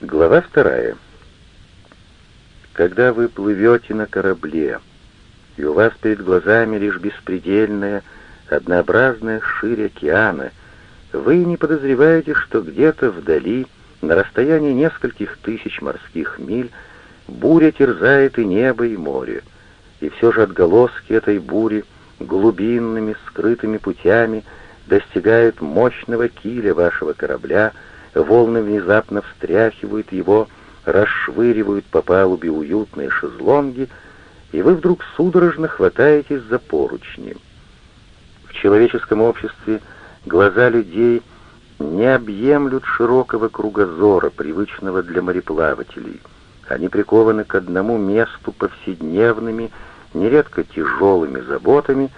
Глава вторая. Когда вы плывете на корабле, и у вас перед глазами лишь беспредельная, однообразная ширь океана, вы не подозреваете, что где-то вдали, на расстоянии нескольких тысяч морских миль, буря терзает и небо, и море, и все же отголоски этой бури глубинными, скрытыми путями достигают мощного киля вашего корабля — волны внезапно встряхивают его, расшвыривают по палубе уютные шезлонги, и вы вдруг судорожно хватаетесь за поручни. В человеческом обществе глаза людей не объемлют широкого кругозора, привычного для мореплавателей. Они прикованы к одному месту повседневными, нередко тяжелыми заботами,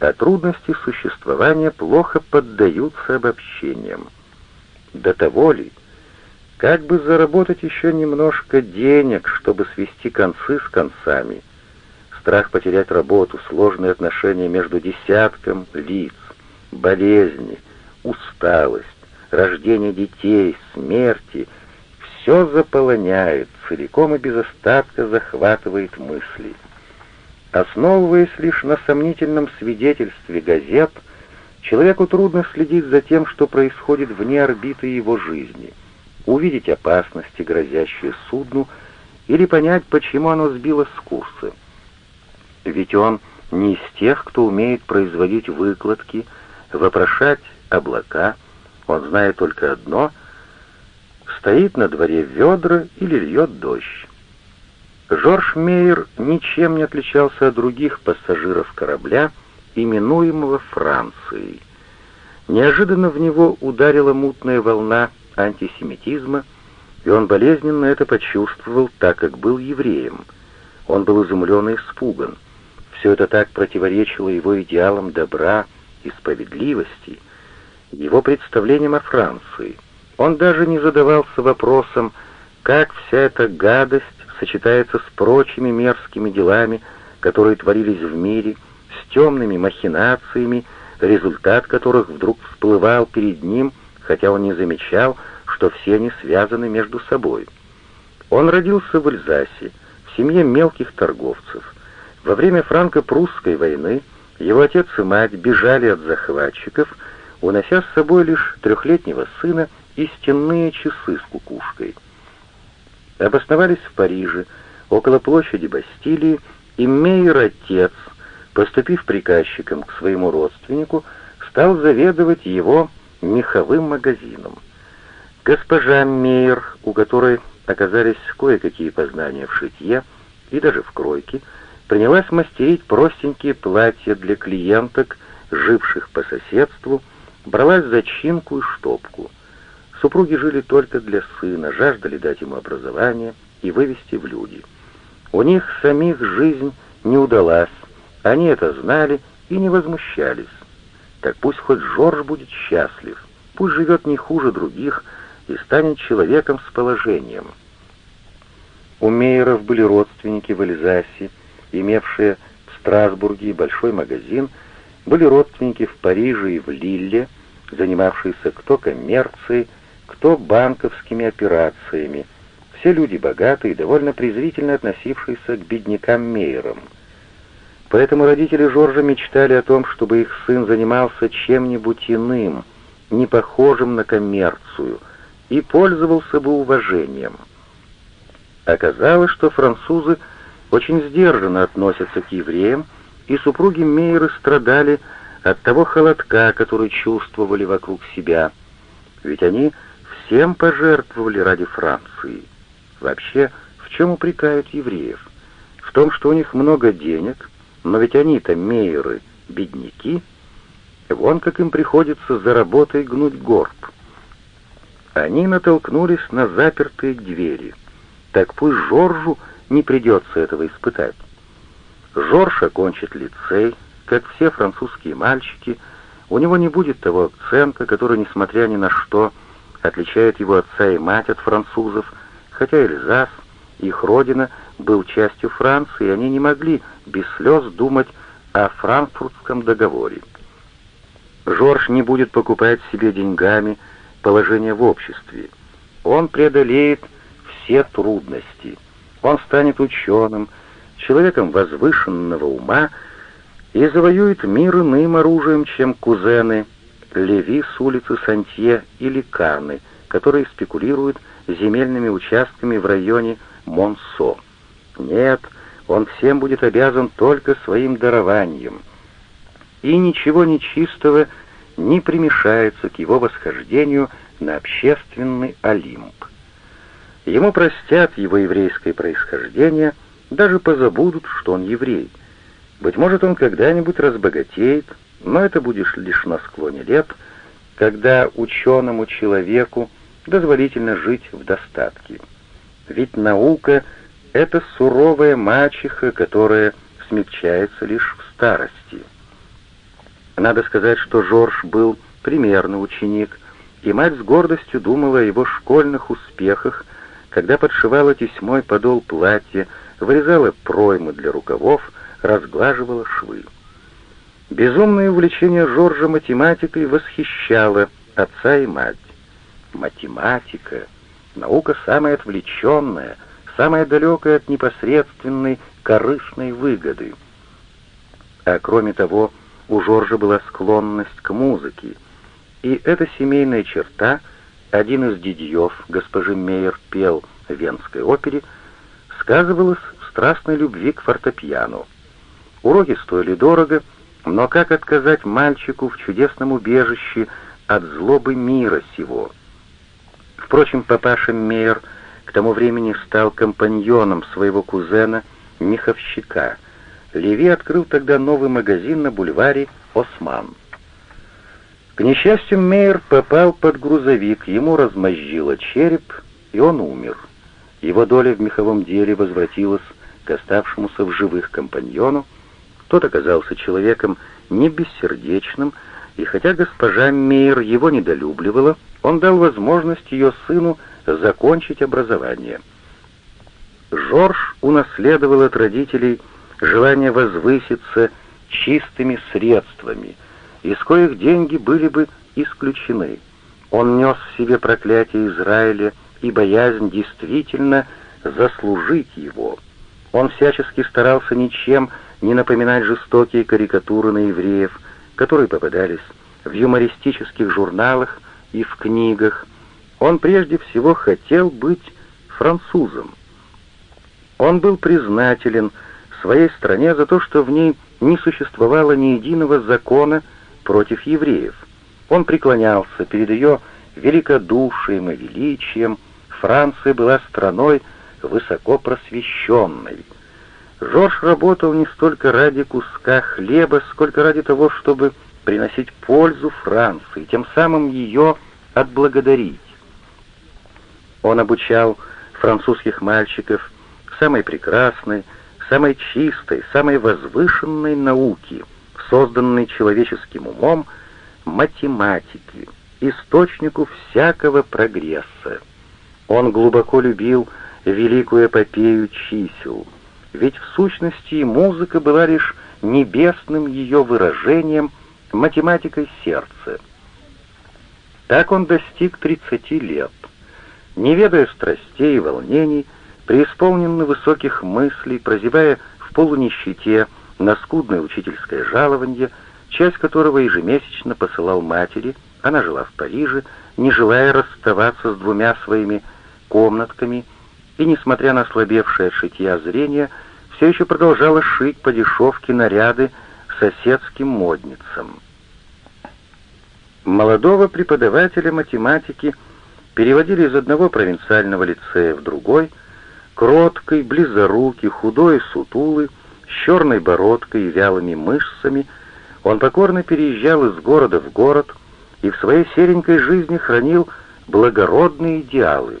а трудности существования плохо поддаются обобщениям. До того ли? Как бы заработать еще немножко денег, чтобы свести концы с концами? Страх потерять работу, сложные отношения между десятком лиц, болезни, усталость, рождение детей, смерти — все заполоняет, целиком и без остатка захватывает мысли. Основываясь лишь на сомнительном свидетельстве газет — Человеку трудно следить за тем, что происходит вне орбиты его жизни, увидеть опасности, грозящие судну, или понять, почему оно сбилось с курса. Ведь он не из тех, кто умеет производить выкладки, вопрошать облака, он знает только одно — стоит на дворе ведра или льет дождь. Жорж Мейер ничем не отличался от других пассажиров корабля — именуемого Францией. Неожиданно в него ударила мутная волна антисемитизма, и он болезненно это почувствовал, так как был евреем. Он был изумлен и испуган. Все это так противоречило его идеалам добра и справедливости, его представлениям о Франции. Он даже не задавался вопросом, как вся эта гадость сочетается с прочими мерзкими делами, которые творились в мире, темными махинациями, результат которых вдруг всплывал перед ним, хотя он не замечал, что все они связаны между собой. Он родился в Эльзасе, в семье мелких торговцев. Во время франко-прусской войны его отец и мать бежали от захватчиков, унося с собой лишь трехлетнего сына и стенные часы с кукушкой. Обосновались в Париже, около площади Бастилии, и Мейер-отец — поступив приказчиком к своему родственнику, стал заведовать его меховым магазином. Госпожа Мейер, у которой оказались кое-какие познания в шитье и даже в кройке, принялась мастерить простенькие платья для клиенток, живших по соседству, бралась за чинку и штопку. Супруги жили только для сына, жаждали дать ему образование и вывести в люди. У них самих жизнь не удалась, они это знали и не возмущались. Так пусть хоть Жорж будет счастлив, пусть живет не хуже других и станет человеком с положением. У Мейеров были родственники в Эльзасе, имевшие в Страсбурге большой магазин, были родственники в Париже и в Лилле, занимавшиеся кто коммерцией, кто банковскими операциями, все люди богатые и довольно презрительно относившиеся к беднякам Мейерам — Поэтому родители Жоржа мечтали о том, чтобы их сын занимался чем-нибудь иным, не похожим на коммерцию, и пользовался бы уважением. Оказалось, что французы очень сдержанно относятся к евреям, и супруги Мейеры страдали от того холодка, который чувствовали вокруг себя, ведь они всем пожертвовали ради Франции. Вообще, в чем упрекают евреев? В том, что у них много денег — но ведь они-то, мейеры, бедняки. Вон как им приходится за работой гнуть горб. Они натолкнулись на запертые двери. Так пусть Жоржу не придется этого испытать. Жорж окончит лицей, как все французские мальчики, у него не будет того акцента, который, несмотря ни на что, отличает его отца и мать от французов, хотя Эльзас, их родина, был частью Франции, и они не могли без слез думать о франкфуртском договоре. Жорж не будет покупать себе деньгами положение в обществе. Он преодолеет все трудности. Он станет ученым, человеком возвышенного ума и завоюет мир иным оружием, чем кузены Леви с улицы Сантье или Каны, которые спекулируют земельными участками в районе Монсо. Нет, он всем будет обязан только своим дарованием. И ничего нечистого не примешается к его восхождению на общественный Олимп. Ему простят его еврейское происхождение, даже позабудут, что он еврей. Быть может, он когда-нибудь разбогатеет, но это будешь лишь на склоне лет, когда ученому человеку дозволительно жить в достатке. Ведь наука — это суровая мачеха, которая смягчается лишь в старости. Надо сказать, что Жорж был примерный ученик, и мать с гордостью думала о его школьных успехах, когда подшивала тесьмой подол платья, вырезала проймы для рукавов, разглаживала швы. Безумное увлечение Жоржа математикой восхищало отца и мать. Математика — наука самая отвлеченная, самая далекая от непосредственной корыстной выгоды. А кроме того, у Жоржа была склонность к музыке, и эта семейная черта, один из дядьев госпожи Мейер пел в Венской опере, сказывалась в страстной любви к фортепиано. Уроки стоили дорого, но как отказать мальчику в чудесном убежище от злобы мира сего? Впрочем, папаша Мейер к тому времени стал компаньоном своего кузена, меховщика. Леви открыл тогда новый магазин на бульваре «Осман». К несчастью, Мейер попал под грузовик, ему размозжило череп, и он умер. Его доля в меховом деле возвратилась к оставшемуся в живых компаньону. Тот оказался человеком не бессердечным, и хотя госпожа Мейер его недолюбливала, он дал возможность ее сыну закончить образование. Жорж унаследовал от родителей желание возвыситься чистыми средствами, из коих деньги были бы исключены. Он нес в себе проклятие Израиля и боязнь действительно заслужить его. Он всячески старался ничем не напоминать жестокие карикатуры на евреев, которые попадались в юмористических журналах и в книгах. Он прежде всего хотел быть французом. Он был признателен своей стране за то, что в ней не существовало ни единого закона против евреев. Он преклонялся перед ее великодушием и величием. Франция была страной высоко просвещенной. Жорж работал не столько ради куска хлеба, сколько ради того, чтобы приносить пользу Франции, тем самым ее отблагодарить. Он обучал французских мальчиков самой прекрасной, самой чистой, самой возвышенной науки, созданной человеческим умом, математики, источнику всякого прогресса. Он глубоко любил великую эпопею чисел, ведь в сущности музыка была лишь небесным ее выражением, математикой сердца. Так он достиг 30 лет. Не ведая страстей и волнений, преисполненный высоких мыслей, прозевая в полунищете на скудное учительское жалование, часть которого ежемесячно посылал матери, она жила в Париже, не желая расставаться с двумя своими комнатками, и, несмотря на ослабевшее от шитья зрение, все еще продолжала шить по дешевке наряды соседским модницам. Молодого преподавателя математики переводили из одного провинциального лицея в другой, кроткой, близорукий, худой сутулый, с черной бородкой и вялыми мышцами, он покорно переезжал из города в город и в своей серенькой жизни хранил благородные идеалы.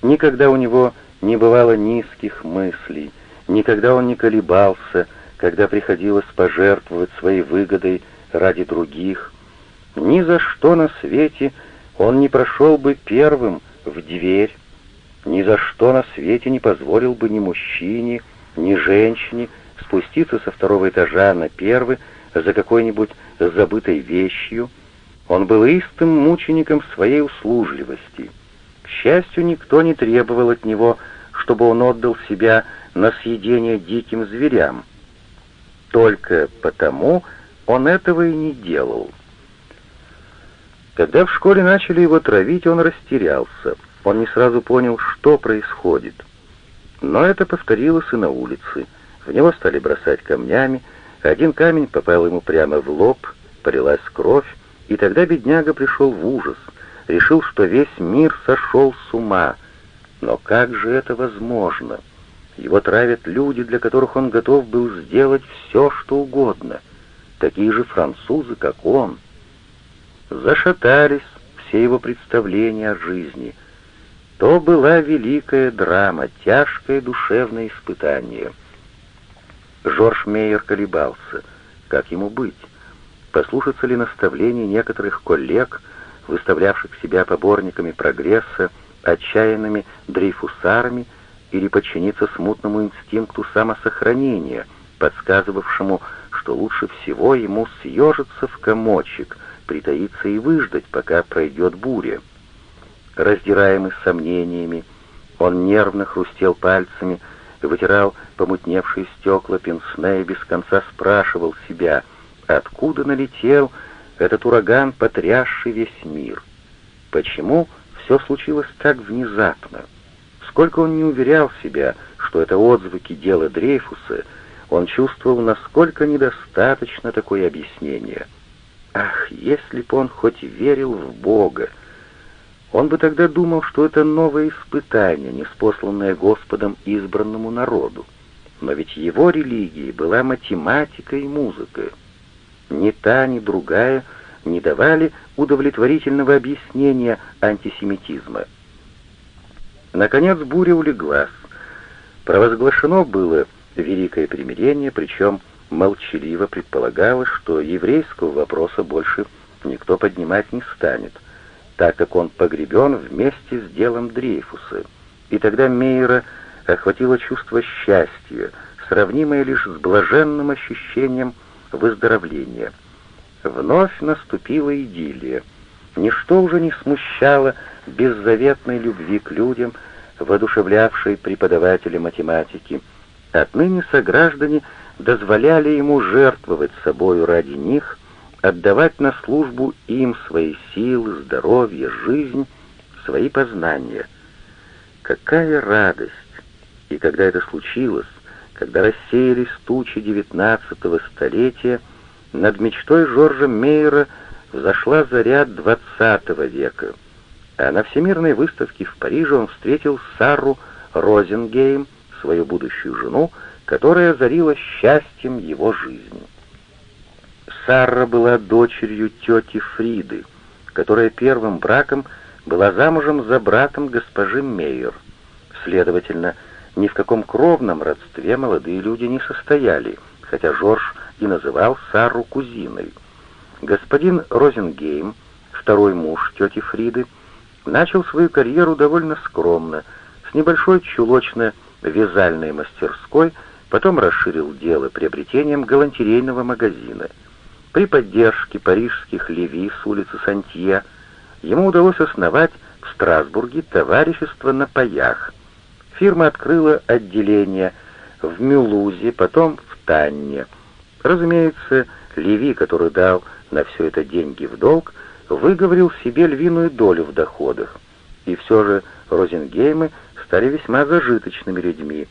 Никогда у него не бывало низких мыслей, никогда он не колебался, когда приходилось пожертвовать своей выгодой ради других. Ни за что на свете он не прошел бы первым в дверь, ни за что на свете не позволил бы ни мужчине, ни женщине спуститься со второго этажа на первый за какой-нибудь забытой вещью. Он был истым мучеником своей услужливости — к счастью, никто не требовал от него, чтобы он отдал себя на съедение диким зверям. Только потому он этого и не делал. Когда в школе начали его травить, он растерялся. Он не сразу понял, что происходит. Но это повторилось и на улице. В него стали бросать камнями, один камень попал ему прямо в лоб, полилась кровь, и тогда бедняга пришел в ужас, решил, что весь мир сошел с ума. Но как же это возможно? Его травят люди, для которых он готов был сделать все, что угодно. Такие же французы, как он. Зашатались все его представления о жизни. То была великая драма, тяжкое душевное испытание. Жорж Мейер колебался. Как ему быть? Послушаться ли наставлений некоторых коллег, выставлявших себя поборниками прогресса, отчаянными дрейфусарами, или подчиниться смутному инстинкту самосохранения, подсказывавшему, что лучше всего ему съежиться в комочек, притаиться и выждать, пока пройдет буря. Раздираемый сомнениями, он нервно хрустел пальцами, вытирал помутневшие стекла пенсне и без конца спрашивал себя, откуда налетел этот ураган, потрясший весь мир. Почему все случилось так внезапно? Сколько он не уверял себя, что это отзвуки дела Дрейфуса, он чувствовал, насколько недостаточно такое объяснение. Ах, если б он хоть верил в Бога! Он бы тогда думал, что это новое испытание, неспосланное Господом избранному народу. Но ведь его религией была математика и музыка. Ни та, ни другая не давали удовлетворительного объяснения антисемитизма. Наконец буря улеглась. Провозглашено было великое примирение, причем молчаливо предполагалось, что еврейского вопроса больше никто поднимать не станет, так как он погребен вместе с делом Дрейфуса. И тогда Мейера охватило чувство счастья, сравнимое лишь с блаженным ощущением выздоровления. Вновь наступила идиллия. Ничто уже не смущало беззаветной любви к людям, воодушевлявшей преподавателя математики. Отныне сограждане дозволяли ему жертвовать собою ради них, отдавать на службу им свои силы, здоровье, жизнь, свои познания. Какая радость! И когда это случилось, когда рассеялись тучи девятнадцатого столетия, над мечтой Жоржа Мейера взошла заря двадцатого века, а на Всемирной выставке в Париже он встретил Сару Розенгейм, свою будущую жену, которая озарила счастьем его жизни. Сара была дочерью тети Фриды, которая первым браком была замужем за братом госпожи Мейер. Следовательно, ни в каком кровном родстве молодые люди не состояли, хотя Жорж и называл Сару кузиной. Господин Розенгейм, второй муж тети Фриды, начал свою карьеру довольно скромно, с небольшой чулочно-вязальной мастерской, потом расширил дело приобретением галантерейного магазина. При поддержке парижских леви с улицы Сантье ему удалось основать в Страсбурге товарищество на паях. Фирма открыла отделение в Мюлузе, потом в Танне. Разумеется, Леви, который дал на все это деньги в долг, выговорил себе львиную долю в доходах. И все же Розенгеймы стали весьма зажиточными людьми.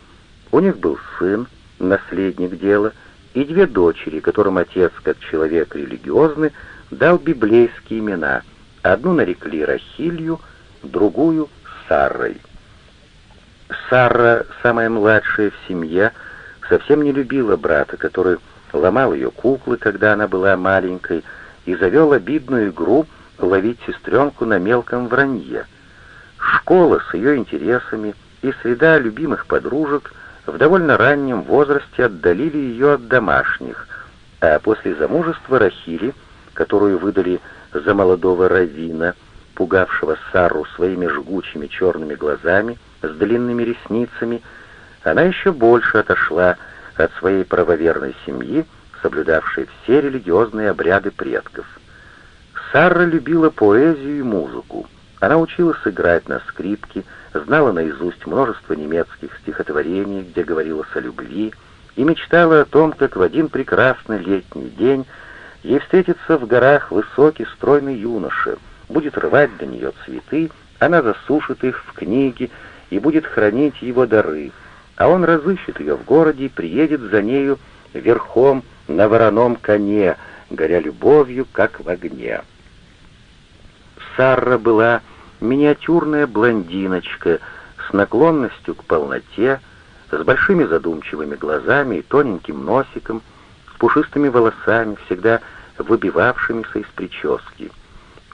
У них был сын, наследник дела, и две дочери, которым отец, как человек религиозный, дал библейские имена. Одну нарекли Рахилью, другую — Саррой. Сара, самая младшая в семье, совсем не любила брата, который ломал ее куклы, когда она была маленькой, и завел обидную игру ловить сестренку на мелком вранье. Школа с ее интересами и среда любимых подружек в довольно раннем возрасте отдалили ее от домашних, а после замужества Рахили, которую выдали за молодого равина, пугавшего Сару своими жгучими черными глазами, с длинными ресницами, она еще больше отошла от своей правоверной семьи, соблюдавшей все религиозные обряды предков. Сара любила поэзию и музыку. Она училась играть на скрипке, знала наизусть множество немецких стихотворений, где говорилось о любви, и мечтала о том, как в один прекрасный летний день ей встретится в горах высокий стройный юноша, будет рвать для нее цветы, она засушит их в книге и будет хранить его дары, а он разыщет ее в городе и приедет за нею верхом на вороном коне, горя любовью, как в огне. Сарра была миниатюрная блондиночка с наклонностью к полноте, с большими задумчивыми глазами и тоненьким носиком, с пушистыми волосами, всегда выбивавшимися из прически.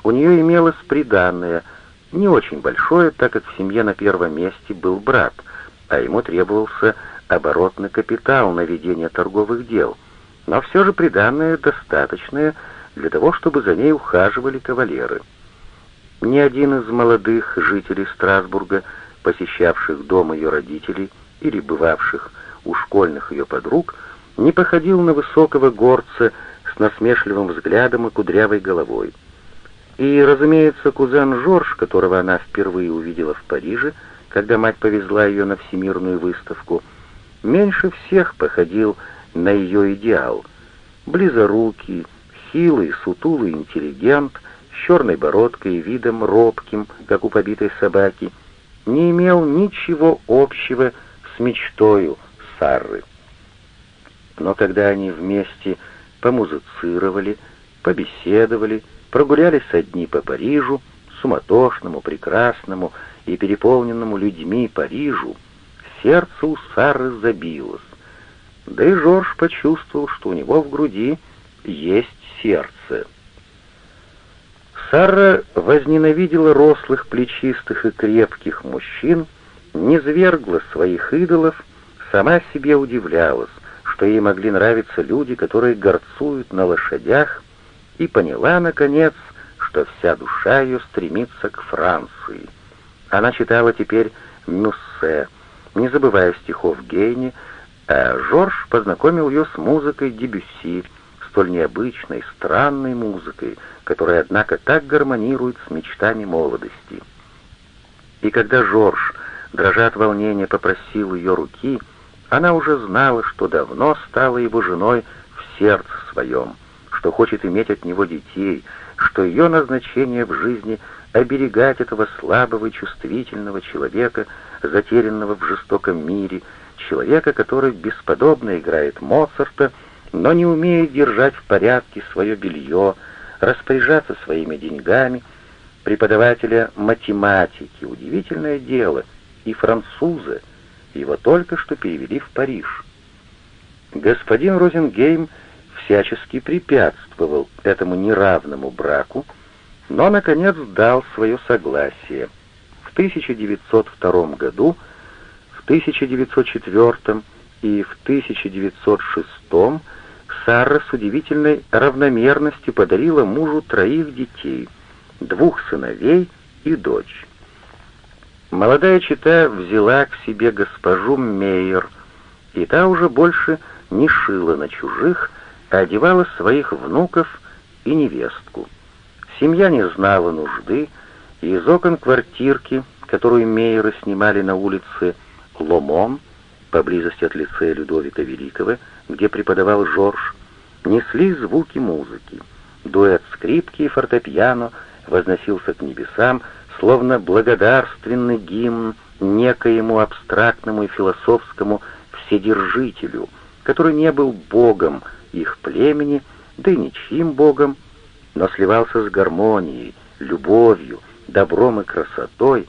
У нее имелось приданное, не очень большое, так как в семье на первом месте был брат, а ему требовался оборотный капитал на ведение торговых дел, но все же приданное достаточное для того, чтобы за ней ухаживали кавалеры. Ни один из молодых жителей Страсбурга, посещавших дом ее родителей или бывавших у школьных ее подруг, не походил на высокого горца с насмешливым взглядом и кудрявой головой. И, разумеется, кузен Жорж, которого она впервые увидела в Париже, когда мать повезла ее на всемирную выставку, меньше всех походил на ее идеал. Близорукий, хилый, сутулый интеллигент — черной бородкой и видом робким, как у побитой собаки, не имел ничего общего с мечтою Сарры. Но когда они вместе помузицировали, побеседовали, прогулялись одни по Парижу, суматошному, прекрасному и переполненному людьми Парижу, сердце у Сары забилось. Да и Жорж почувствовал, что у него в груди есть сердце. Сара возненавидела рослых, плечистых и крепких мужчин, не звергла своих идолов, сама себе удивлялась, что ей могли нравиться люди, которые горцуют на лошадях, и поняла, наконец, что вся душа ее стремится к Франции. Она читала теперь Мюссе, не забывая стихов Гейни, а Жорж познакомил ее с музыкой Дебюсси, столь необычной, странной музыкой, которая, однако, так гармонирует с мечтами молодости. И когда Жорж, дрожа от волнения, попросил ее руки, она уже знала, что давно стала его женой в сердце своем, что хочет иметь от него детей, что ее назначение в жизни — оберегать этого слабого и чувствительного человека, затерянного в жестоком мире, человека, который бесподобно играет Моцарта — но не умеет держать в порядке свое белье, распоряжаться своими деньгами, преподавателя математики, удивительное дело, и француза, его только что перевели в Париж. Господин Розенгейм всячески препятствовал этому неравному браку, но, наконец, дал свое согласие. В 1902 году, в 1904 и в 1906 Сара с удивительной равномерностью подарила мужу троих детей, двух сыновей и дочь. Молодая чита взяла к себе госпожу Мейер, и та уже больше не шила на чужих, а одевала своих внуков и невестку. Семья не знала нужды, и из окон квартирки, которую Мейеры снимали на улице Ломон, поблизости от лицея Людовика Великого, где преподавал Жорж, несли звуки музыки. Дуэт скрипки и фортепиано возносился к небесам, словно благодарственный гимн некоему абстрактному и философскому вседержителю, который не был богом их племени, да и ничьим богом, но сливался с гармонией, любовью, добром и красотой,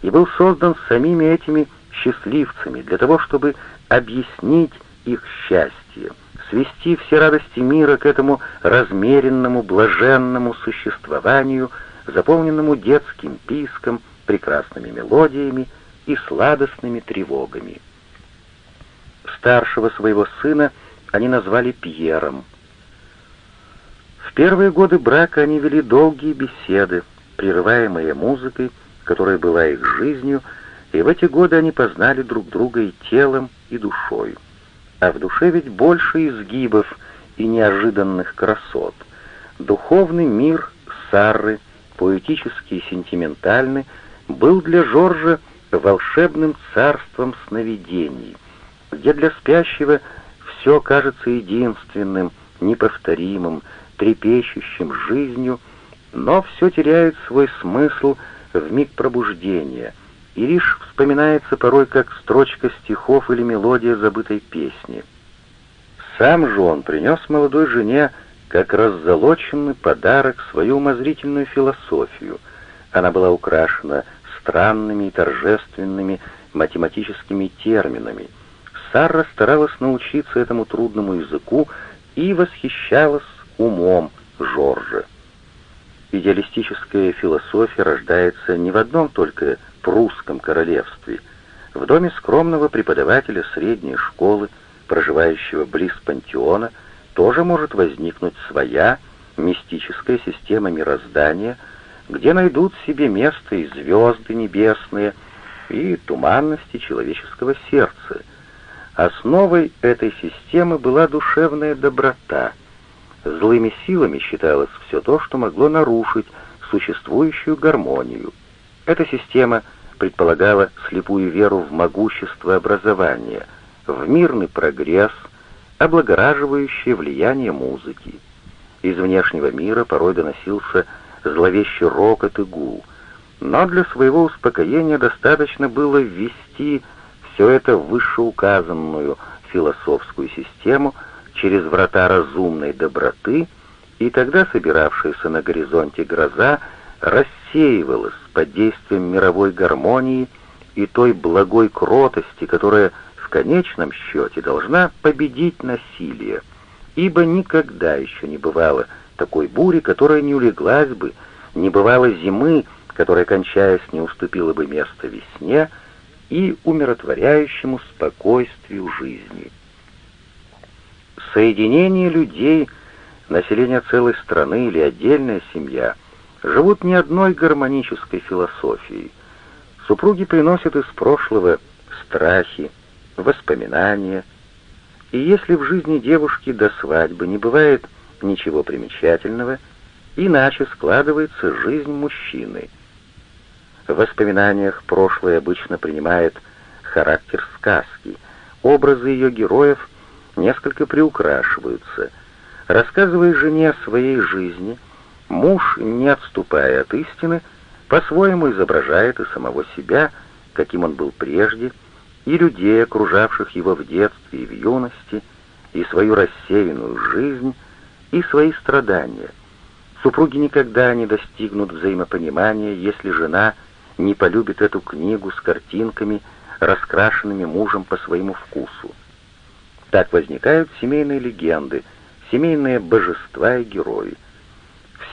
и был создан самими этими счастливцами для того, чтобы объяснить их счастье, свести все радости мира к этому размеренному, блаженному существованию, заполненному детским писком, прекрасными мелодиями и сладостными тревогами. Старшего своего сына они назвали Пьером. В первые годы брака они вели долгие беседы, прерываемые музыкой, которая была их жизнью, и в эти годы они познали друг друга и телом, и душой а в душе ведь больше изгибов и неожиданных красот. Духовный мир Сарры поэтический и сентиментальный, был для Жоржа волшебным царством сновидений, где для спящего все кажется единственным, неповторимым, трепещущим жизнью, но все теряет свой смысл в миг пробуждения, и лишь вспоминается порой как строчка стихов или мелодия забытой песни. Сам же он принес молодой жене как раззолоченный подарок свою умозрительную философию. Она была украшена странными и торжественными математическими терминами. Сара старалась научиться этому трудному языку и восхищалась умом Жоржа. Идеалистическая философия рождается не в одном только прусском королевстве. В доме скромного преподавателя средней школы, проживающего близ пантеона, тоже может возникнуть своя мистическая система мироздания, где найдут себе место и звезды небесные, и туманности человеческого сердца. Основой этой системы была душевная доброта. Злыми силами считалось все то, что могло нарушить существующую гармонию. Эта система предполагала слепую веру в могущество образования, в мирный прогресс, облагораживающее влияние музыки. Из внешнего мира порой доносился зловещий рокот и гул, но для своего успокоения достаточно было ввести все это в вышеуказанную философскую систему через врата разумной доброты, и тогда собиравшаяся на горизонте гроза рассеивалась под действием мировой гармонии и той благой кротости, которая в конечном счете должна победить насилие, ибо никогда еще не бывало такой бури, которая не улеглась бы, не бывало зимы, которая, кончаясь, не уступила бы место весне и умиротворяющему спокойствию жизни. Соединение людей, население целой страны или отдельная семья живут не одной гармонической философией. Супруги приносят из прошлого страхи, воспоминания, и если в жизни девушки до свадьбы не бывает ничего примечательного, иначе складывается жизнь мужчины. В воспоминаниях прошлое обычно принимает характер сказки, образы ее героев несколько приукрашиваются. Рассказывая жене о своей жизни, муж, не отступая от истины, по-своему изображает и самого себя, каким он был прежде, и людей, окружавших его в детстве и в юности, и свою рассеянную жизнь, и свои страдания. Супруги никогда не достигнут взаимопонимания, если жена не полюбит эту книгу с картинками, раскрашенными мужем по своему вкусу. Так возникают семейные легенды, семейные божества и герои.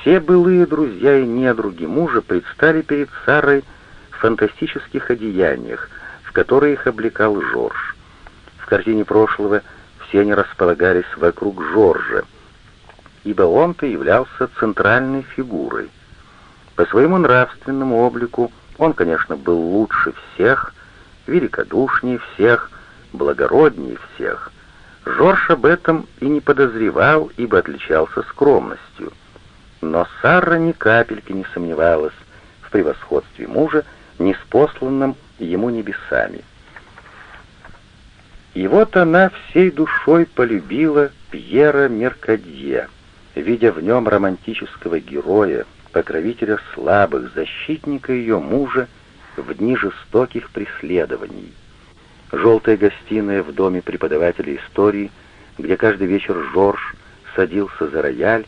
Все былые друзья и недруги мужа предстали перед Сарой в фантастических одеяниях, в которые их облекал Жорж. В картине прошлого все они располагались вокруг Жоржа, ибо он-то являлся центральной фигурой. По своему нравственному облику он, конечно, был лучше всех, великодушнее всех, благороднее всех. Жорж об этом и не подозревал, ибо отличался скромностью. Но Сара ни капельки не сомневалась в превосходстве мужа, неспосланном ему небесами. И вот она всей душой полюбила Пьера Меркадье, видя в нем романтического героя, покровителя слабых, защитника ее мужа в дни жестоких преследований. Желтая гостиная в доме преподавателя истории, где каждый вечер Жорж садился за рояль,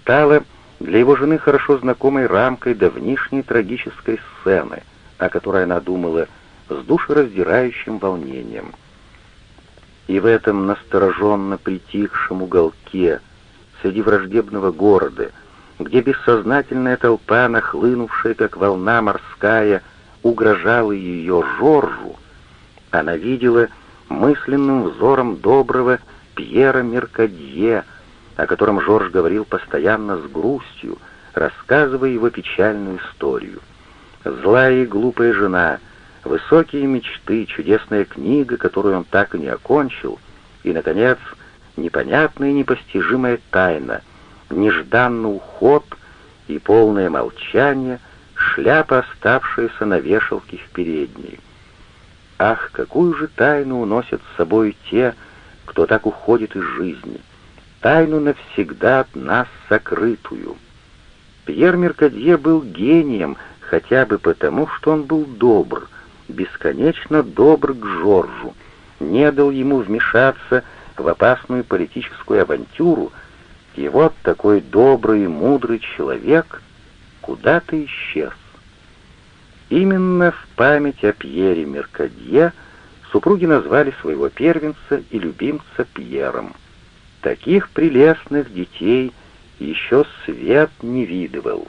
стала для его жены хорошо знакомой рамкой давнишней трагической сцены, о которой она думала с душераздирающим волнением. И в этом настороженно притихшем уголке, среди враждебного города, где бессознательная толпа, нахлынувшая, как волна морская, угрожала ее Жоржу, она видела мысленным взором доброго Пьера Меркадье, о котором Жорж говорил постоянно с грустью, рассказывая его печальную историю. Злая и глупая жена, высокие мечты, чудесная книга, которую он так и не окончил, и, наконец, непонятная и непостижимая тайна, нежданный уход и полное молчание, шляпа, оставшаяся на вешалке в передней. Ах, какую же тайну уносят с собой те, кто так уходит из жизни, тайну навсегда от нас сокрытую. Пьер Меркадье был гением хотя бы потому, что он был добр, бесконечно добр к Жоржу, не дал ему вмешаться в опасную политическую авантюру, и вот такой добрый и мудрый человек куда-то исчез. Именно в память о Пьере Меркадье супруги назвали своего первенца и любимца Пьером. Таких прелестных детей еще свет не видывал.